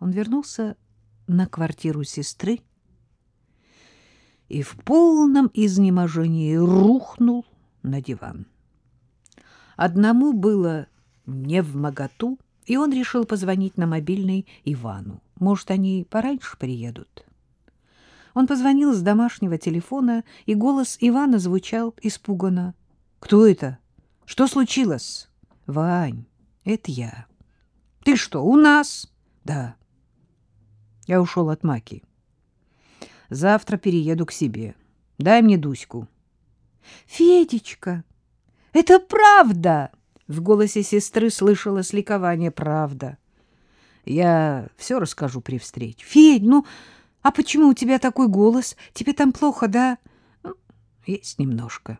Он вернулся на квартиру сестры и в полном изнеможении рухнул на диван. Одному было не в моготу, и он решил позвонить на мобильный Ивану. Может, они пораньше приедут? Он позвонил с домашнего телефона, и голос Ивана звучал испуганно. — Кто это? Что случилось? — Вань, это я. — Ты что, у нас? — Да. Я ушел от Маки. Завтра перееду к себе. Дай мне Дуську. — Федечка, это правда! В голосе сестры слышалось ликование. Правда. Я все расскажу при встрече. Федь, ну, а почему у тебя такой голос? Тебе там плохо, да? Ну, есть немножко.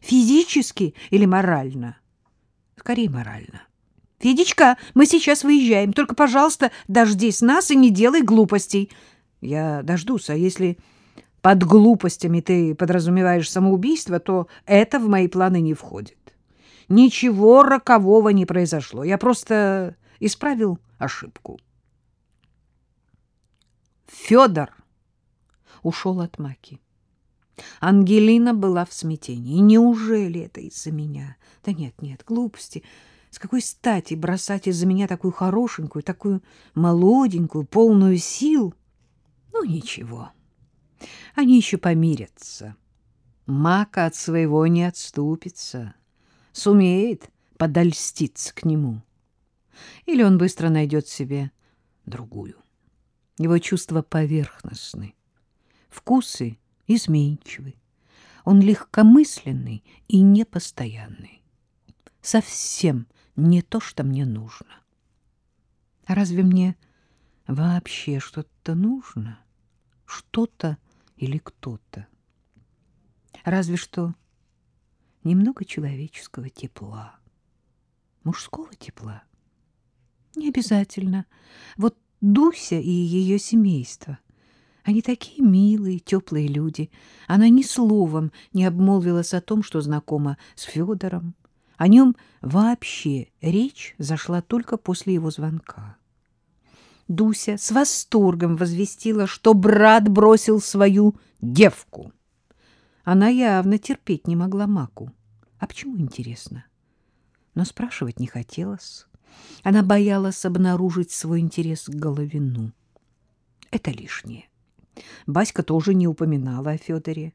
Физически или морально? Скорее, морально. Федечка, мы сейчас выезжаем. Только, пожалуйста, дождись нас и не делай глупостей. Я дождусь, а если под глупостями ты подразумеваешь самоубийство, то это в мои планы не входит. Ничего рокового не произошло. Я просто исправил ошибку. Федор ушел от Маки. Ангелина была в смятении. Неужели это из-за меня? Да нет, нет, глупости. С какой стати бросать из-за меня такую хорошенькую, такую молоденькую, полную сил? Ну, ничего. Они еще помирятся. Мака от своего не отступится сумеет подольститься к нему. Или он быстро найдет себе другую. Его чувства поверхностны, вкусы изменчивы. Он легкомысленный и непостоянный. Совсем не то, что мне нужно. А разве мне вообще что-то нужно? Что-то или кто-то? Разве что немного человеческого тепла. Мужского тепла? Не обязательно. Вот Дуся и ее семейство. Они такие милые, теплые люди. Она ни словом не обмолвилась о том, что знакома с Федором. О нем вообще речь зашла только после его звонка. Дуся с восторгом возвестила, что брат бросил свою девку. Она явно терпеть не могла Маку. А почему, интересно? Но спрашивать не хотелось. Она боялась обнаружить свой интерес к Головину. Это лишнее. Баська тоже не упоминала о Федоре.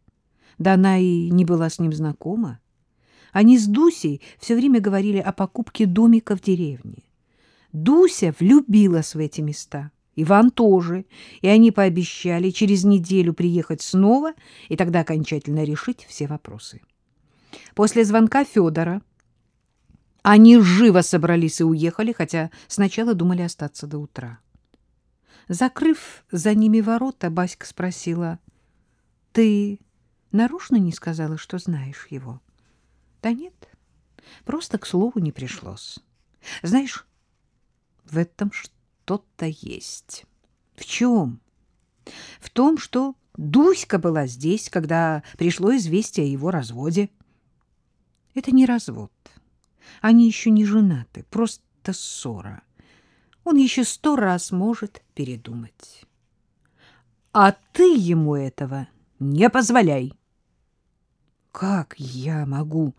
Да она и не была с ним знакома. Они с Дусей все время говорили о покупке домика в деревне. Дуся влюбилась в эти места. Иван тоже, и они пообещали через неделю приехать снова и тогда окончательно решить все вопросы. После звонка Федора они живо собрались и уехали, хотя сначала думали остаться до утра. Закрыв за ними ворота, Баська спросила, «Ты нарочно не сказала, что знаешь его?» «Да нет, просто к слову не пришлось. Знаешь, в этом что что-то есть. В чем? В том, что Дуська была здесь, когда пришло известие о его разводе. Это не развод. Они еще не женаты, просто ссора. Он еще сто раз может передумать. А ты ему этого не позволяй. Как я могу?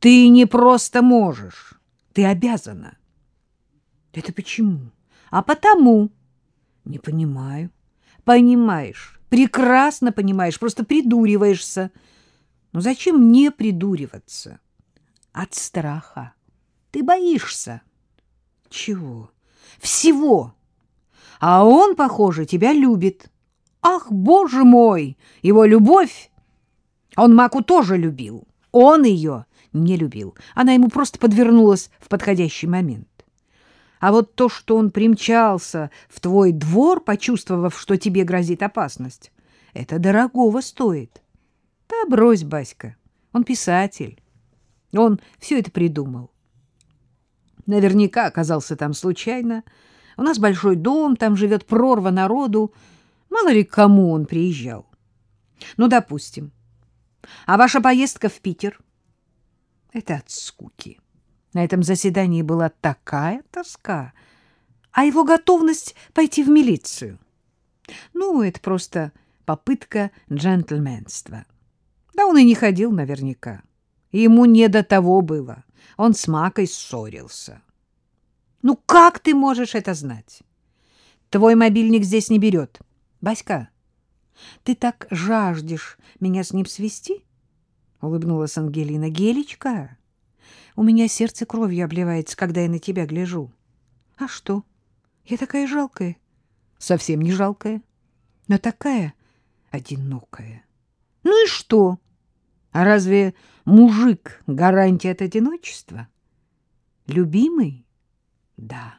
Ты не просто можешь, ты обязана. Это почему? А потому. Не понимаю. Понимаешь. Прекрасно понимаешь, просто придуриваешься. Но зачем мне придуриваться? От страха. Ты боишься. Чего? Всего. А он, похоже, тебя любит. Ах, боже мой, его любовь! Он Маку тоже любил. Он ее не любил. Она ему просто подвернулась в подходящий момент. А вот то, что он примчался в твой двор, почувствовав, что тебе грозит опасность, это дорогого стоит. Да брось, Баська, он писатель. Он все это придумал. Наверняка оказался там случайно. У нас большой дом, там живет прорва народу. Мало ли кому он приезжал. Ну, допустим. А ваша поездка в Питер? Это от скуки. На этом заседании была такая тоска. а его готовность пойти в милицию. Ну, это просто попытка джентльменства. Да он и не ходил наверняка. Ему не до того было. Он с Макой ссорился. Ну, как ты можешь это знать? Твой мобильник здесь не берет. Баська, ты так жаждешь меня с ним свести? Улыбнулась Ангелина. Гелечка, у меня сердце кровью обливается, когда я на тебя гляжу. А что? Я такая жалкая. Совсем не жалкая, но такая одинокая. Ну и что? А разве мужик гарантия от одиночества? Любимый? Да.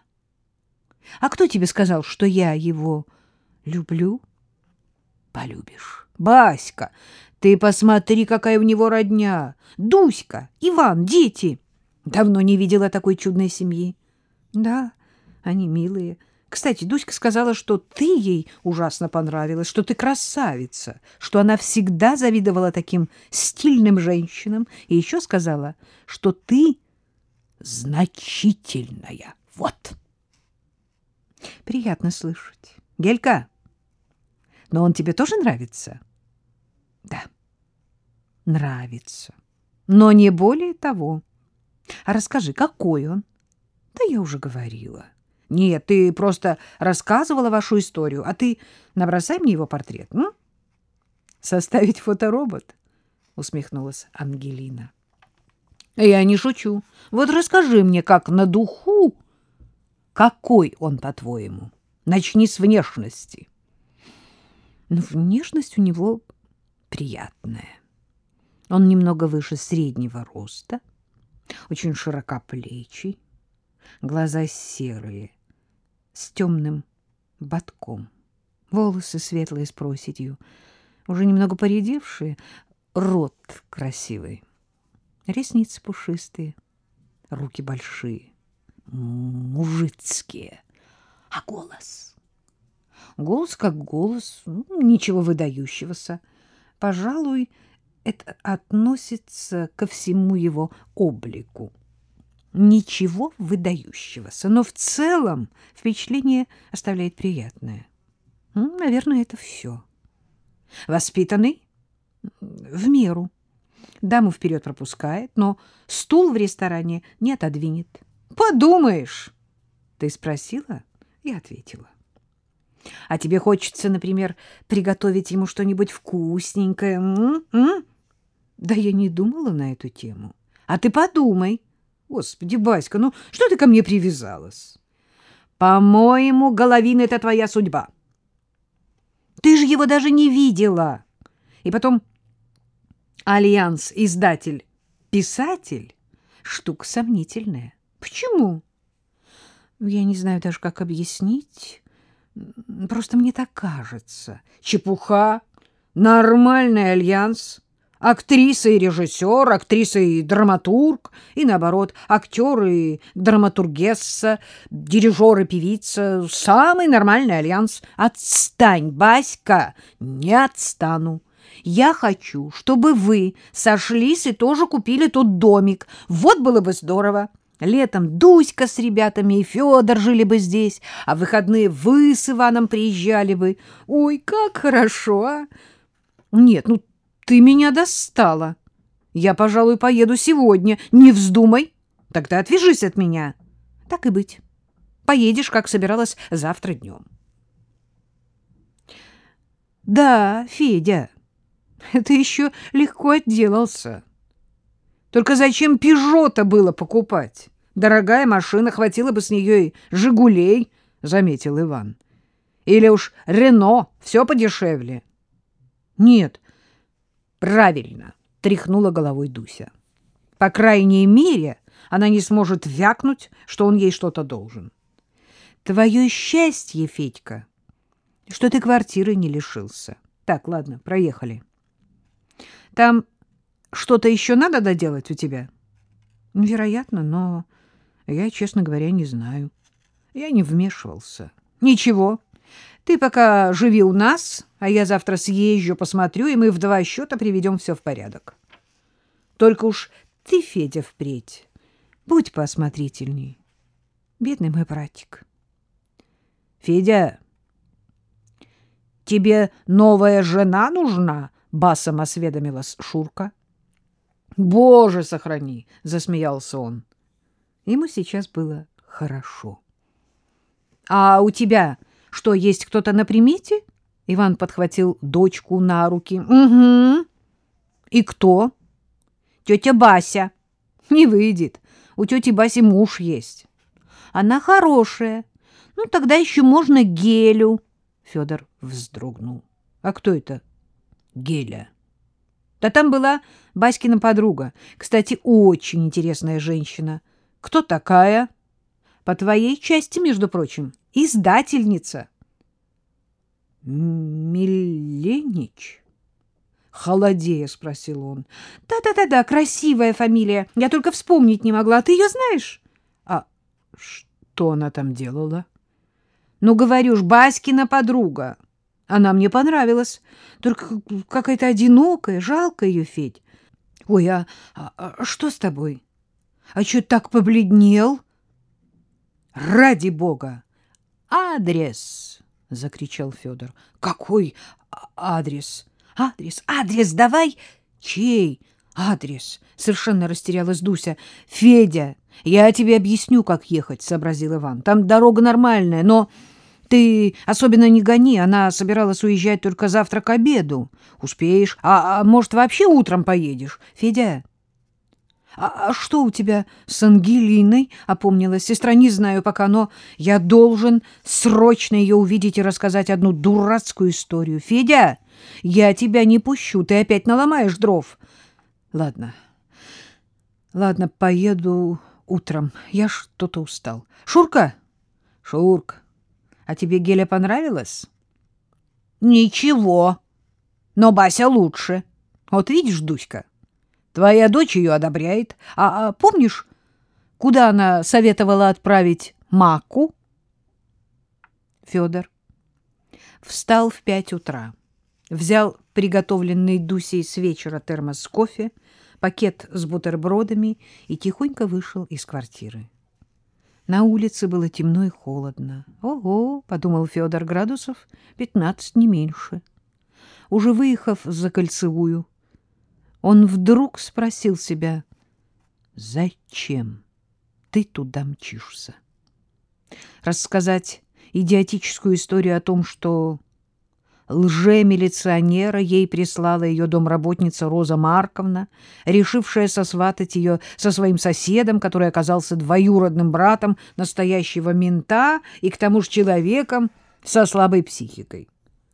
А кто тебе сказал, что я его люблю? Полюбишь. Баська, ты посмотри, какая у него родня. Дуська, Иван, дети. Давно не видела такой чудной семьи. Да, они милые. Кстати, Дуська сказала, что ты ей ужасно понравилась, что ты красавица, что она всегда завидовала таким стильным женщинам, и еще сказала, что ты значительная. Вот. Приятно слышать. Гелька, но он тебе тоже нравится? Да, нравится, но не более того. А расскажи, какой он? Да я уже говорила. Нет, ты просто рассказывала вашу историю, а ты набросай мне его портрет, ну? Составить фоторобот? Усмехнулась Ангелина. Я не шучу. Вот расскажи мне, как на духу, какой он, по-твоему? Начни с внешности. Ну, внешность у него приятная. Он немного выше среднего роста, очень широкоплечий, глаза серые, с темным ботком, волосы светлые с проседью, уже немного поредевшие, рот красивый, ресницы пушистые, руки большие, мужицкие, а голос... Голос как голос, ну, ничего выдающегося. Пожалуй, это относится ко всему его облику. Ничего выдающегося, но в целом впечатление оставляет приятное. Ну, наверное, это все. Воспитанный? В меру. Даму вперед пропускает, но стул в ресторане не отодвинет. Подумаешь. Ты спросила? Я ответила. А тебе хочется, например, приготовить ему что-нибудь вкусненькое? М -м? Да я не думала на эту тему. А ты подумай. Господи, Баська, ну что ты ко мне привязалась? По-моему, Головин — это твоя судьба. Ты же его даже не видела. И потом Альянс, издатель, писатель — штука сомнительная. Почему? Я не знаю даже, как объяснить. Просто мне так кажется. Чепуха. Нормальный альянс. Актриса и режиссер, актриса и драматург, и наоборот, актер и драматургесса, дирижер и певица. Самый нормальный альянс. Отстань, Баська, не отстану. Я хочу, чтобы вы сошлись и тоже купили тут домик. Вот было бы здорово. Летом Дуська с ребятами и Федор жили бы здесь, а в выходные вы с Иваном приезжали бы. Ой, как хорошо, а! Нет, ну ты меня достала. Я, пожалуй, поеду сегодня. Не вздумай. Тогда отвяжись от меня. Так и быть. Поедешь, как собиралась, завтра днем. Да, Федя, ты еще легко отделался. Только зачем «Пежо»-то было покупать? Дорогая машина, хватило бы с нее и «Жигулей», — заметил Иван. Или уж «Рено», все подешевле. Нет, правильно, — тряхнула головой Дуся. По крайней мере, она не сможет вякнуть, что он ей что-то должен. Твое счастье, Федька, что ты квартиры не лишился. Так, ладно, проехали. Там что-то еще надо доделать у тебя? Вероятно, но я, честно говоря, не знаю. Я не вмешивался. Ничего. Ты пока живи у нас, а я завтра съезжу, посмотрю, и мы в два счета приведем все в порядок. Только уж ты, Федя, впредь, будь поосмотрительней. Бедный мой братик. Федя, тебе новая жена нужна? Басом осведомилась Шурка. Боже, сохрани! Засмеялся он. Ему сейчас было хорошо. А у тебя что, есть кто-то на примете? Иван подхватил дочку на руки. Угу. И кто? Тетя Бася. Не выйдет. У тети Баси муж есть. Она хорошая. Ну, тогда еще можно Гелю. Федор вздрогнул. А кто это? Геля. Да там была Баськина подруга. Кстати, очень интересная женщина. Кто такая? По твоей части, между прочим, издательница. Миленич? Холодея спросил он. Да-да-да-да, красивая фамилия. Я только вспомнить не могла. Ты ее знаешь? А что она там делала? Ну, говорю ж, Баськина подруга. Она мне понравилась. Только какая-то одинокая, жалко ее, Федь. Ой, а, а, а что с тобой? А что так побледнел? Ради бога! Адрес! — закричал Федор. Какой адрес? Адрес, адрес давай! Чей адрес? Совершенно растерялась Дуся. Федя, я тебе объясню, как ехать, — сообразил Иван. Там дорога нормальная, но... Ты особенно не гони, она собиралась уезжать только завтра к обеду. Успеешь, а, а может, вообще утром поедешь? Федя, а, а что у тебя с Ангелиной? Опомнилась сестра. Не знаю пока, но я должен срочно ее увидеть и рассказать одну дурацкую историю. Федя, я тебя не пущу, ты опять наломаешь дров. Ладно, ладно, поеду утром. Я что-то устал. Шурка? Шурка. А тебе Геля понравилась? Ничего. Но Бася лучше. Вот видишь, Дуська, твоя дочь ее одобряет. А, а помнишь, куда она советовала отправить Маку? Федор встал в пять утра, взял приготовленный Дусей с вечера термос с кофе, пакет с бутербродами и тихонько вышел из квартиры. На улице было темно и холодно. «Ого!» — подумал Федор градусов, пятнадцать, не меньше. Уже выехав за кольцевую, он вдруг спросил себя, «Зачем ты туда мчишься?» Рассказать идиотическую историю о том, что лже-милиционера ей прислала ее домработница Роза Марковна, решившая сосватать ее со своим соседом, который оказался двоюродным братом настоящего мента и к тому же человеком со слабой психикой.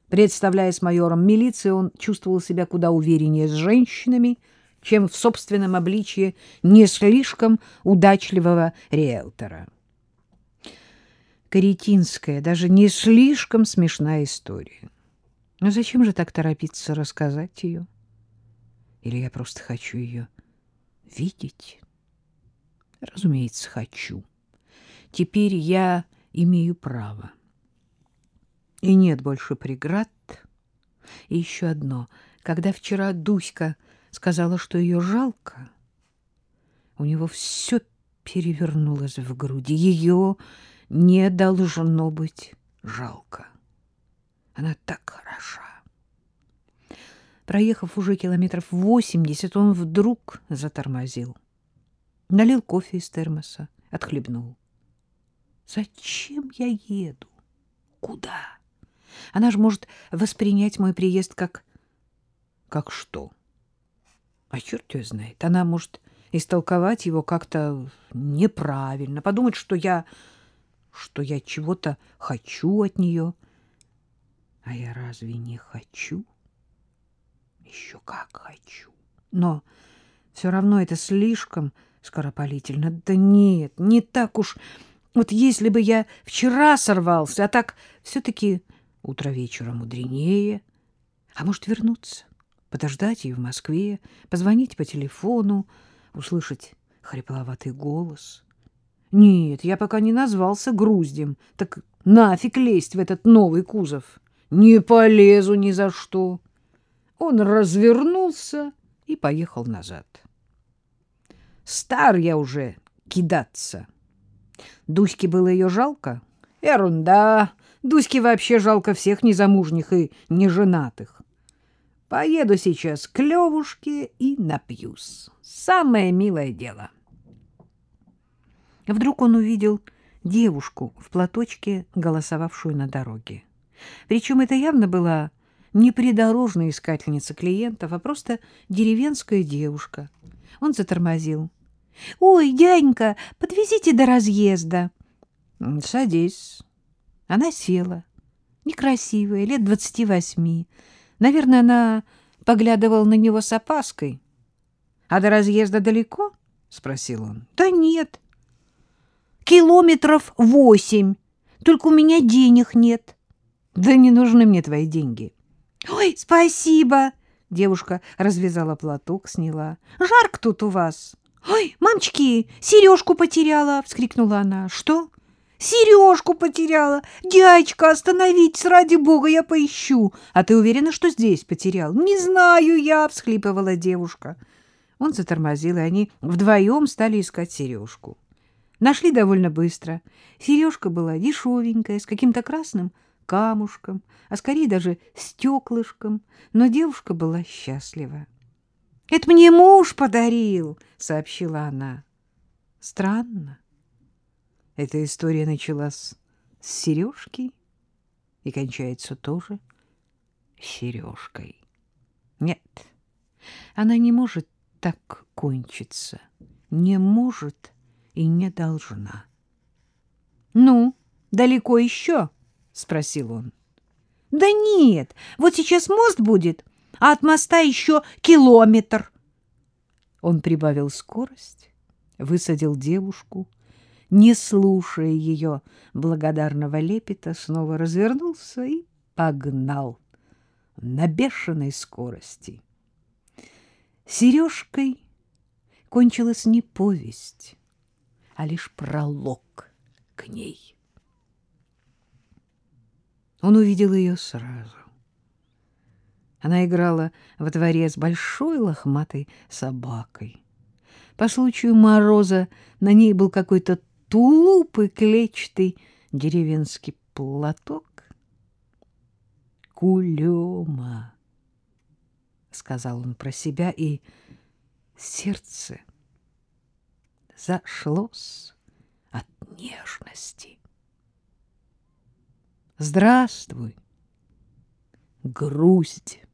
Представляясь майором милиции, он чувствовал себя куда увереннее с женщинами, чем в собственном обличье не слишком удачливого риэлтора. Каретинская, даже не слишком смешная история. Но зачем же так торопиться рассказать ее? Или я просто хочу ее видеть? Разумеется, хочу. Теперь я имею право. И нет больше преград. И еще одно. Когда вчера Дуська сказала, что ее жалко, у него все перевернулось в груди. Ее не должно быть жалко. Она так хороша. Проехав уже километров восемьдесят, он вдруг затормозил. Налил кофе из термоса, отхлебнул. Зачем я еду? Куда? Она же может воспринять мой приезд как... Как что? А черт ее знает. Она может истолковать его как-то неправильно, подумать, что я... что я чего-то хочу от нее, а я разве не хочу? Еще как хочу. Но все равно это слишком скоропалительно. Да нет, не так уж. Вот если бы я вчера сорвался, а так все-таки утро вечера мудренее. А может вернуться, подождать ее в Москве, позвонить по телефону, услышать хрипловатый голос. Нет, я пока не назвался груздем, так нафиг лезть в этот новый кузов. Не полезу ни за что. Он развернулся и поехал назад. Стар я уже кидаться. Дуське было ее жалко. Ерунда. Дуське вообще жалко всех незамужних и неженатых. Поеду сейчас к Левушке и напьюсь. Самое милое дело. Вдруг он увидел девушку в платочке, голосовавшую на дороге. Причем это явно была не придорожная искательница клиентов, а просто деревенская девушка. Он затормозил. — Ой, дяденька, подвезите до разъезда. — Садись. Она села. Некрасивая, лет двадцати восьми. Наверное, она поглядывала на него с опаской. — А до разъезда далеко? — спросил он. — Да нет. — Километров восемь. Только у меня денег нет. — Да не нужны мне твои деньги. — Ой, спасибо! Девушка развязала платок, сняла. — Жарко тут у вас. — Ой, мамочки, сережку потеряла! — вскрикнула она. — Что? — Сережку потеряла! Дядька, остановитесь, ради бога, я поищу. — А ты уверена, что здесь потерял? — Не знаю я! — всхлипывала девушка. Он затормозил, и они вдвоем стали искать сережку. Нашли довольно быстро. Сережка была дешевенькая, с каким-то красным камушком, а скорее даже стеклышком, но девушка была счастлива. — Это мне муж подарил, — сообщила она. Странно. Эта история началась с сережки и кончается тоже сережкой. Нет, она не может так кончиться, не может и не должна. — Ну, далеко еще? — спросил он. — Да нет, вот сейчас мост будет, а от моста еще километр. Он прибавил скорость, высадил девушку, не слушая ее благодарного лепета, снова развернулся и погнал на бешеной скорости. Сережкой кончилась не повесть, а лишь пролог к ней. Он увидел ее сразу. Она играла во дворе с большой лохматой собакой. По случаю мороза на ней был какой-то тулуп и клетчатый деревенский платок. Кулема сказал он про себя, и сердце зашлось от нежности. Здравствуй, грусть!